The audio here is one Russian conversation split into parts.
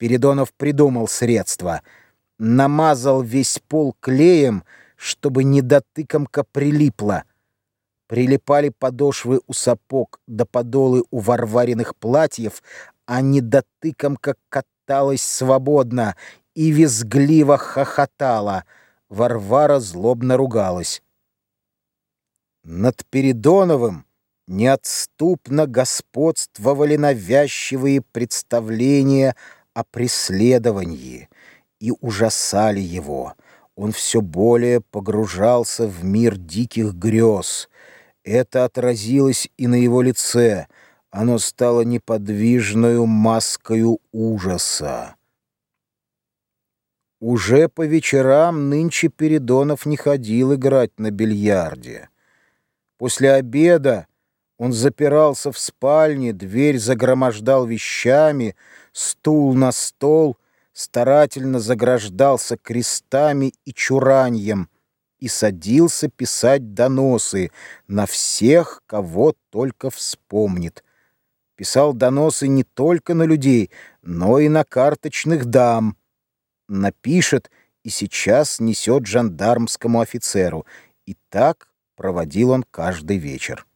Передонов придумал средство. Намазал весь пол клеем, чтобы недотыкомка прилипла. Прилипали подошвы у сапог да подолы у варвариных платьев, а недотыкомка каталась свободно и визгливо хохотала. Варвара злобно ругалась. Над Передоновым неотступно господствовали навязчивые представления о преследовании и ужасали его. Он все более погружался в мир диких грез. Это отразилось и на его лице. Оно стало неподвижною маскою ужаса. Уже по вечерам нынче Передонов не ходил играть на бильярде. После обеда он запирался в спальне, дверь загромождал вещами, стул на стол, старательно заграждался крестами и чураньем и садился писать доносы на всех, кого только вспомнит. Писал доносы не только на людей, но и на карточных дам. Напишет и сейчас несет жандармскому офицеру. И так проводил он каждый вечер.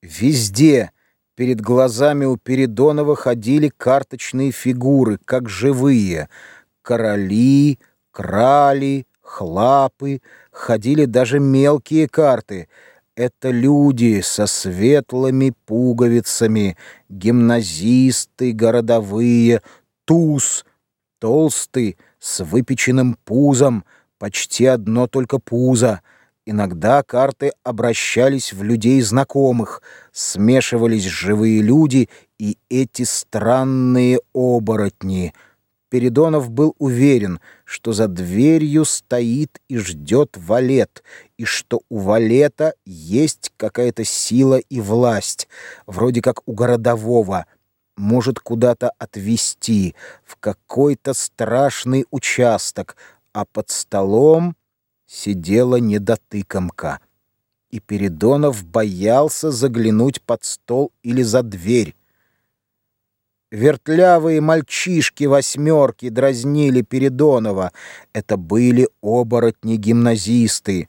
Везде перед глазами у Передонова ходили карточные фигуры, как живые. Короли, крали, хлапы, ходили даже мелкие карты. Это люди со светлыми пуговицами, гимназисты, городовые, туз, толстый, с выпеченным пузом, почти одно только пузо — Иногда карты обращались в людей знакомых, смешивались живые люди и эти странные оборотни. Передонов был уверен, что за дверью стоит и ждет валет, и что у валета есть какая-то сила и власть, вроде как у городового, может куда-то отвезти, в какой-то страшный участок, а под столом сидела недотыкомка, и Передонов боялся заглянуть под стол или за дверь. Вертлявые мальчишки-восьмерки дразнили Передонова. Это были оборотни-гимназисты.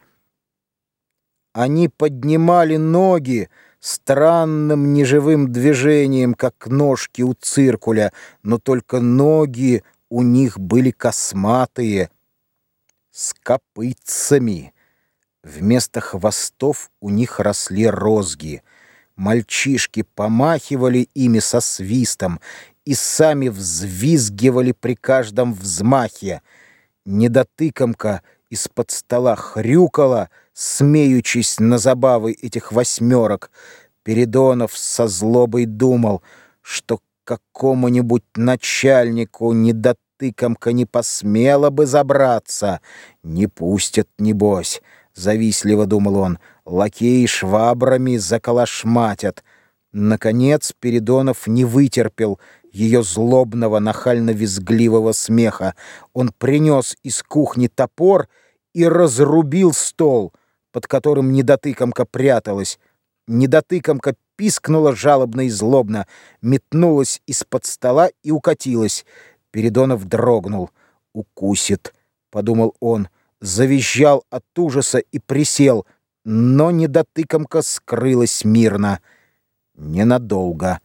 Они поднимали ноги странным неживым движением, как ножки у циркуля, но только ноги у них были косматые, с копытцами. Вместо хвостов у них росли розги. Мальчишки помахивали ими со свистом и сами взвизгивали при каждом взмахе. Недотыкомка из-под стола хрюкала, смеючись на забавы этих восьмерок. Передонов со злобой думал, что какому-нибудь начальнику недотыкомка тыкомка не посмела бы забраться. Не пустят, небось, — завистливо думал он, — лакеи швабрами заколошматят. Наконец Передонов не вытерпел ее злобного, нахально-визгливого смеха. Он принес из кухни топор и разрубил стол, под которым недотыкомка пряталась. Недотыкомка пискнула жалобно и злобно, метнулась из-под стола и укатилась. Передонов дрогнул. «Укусит», — подумал он, завизжал от ужаса и присел, но недотыкомка скрылась мирно. Ненадолго.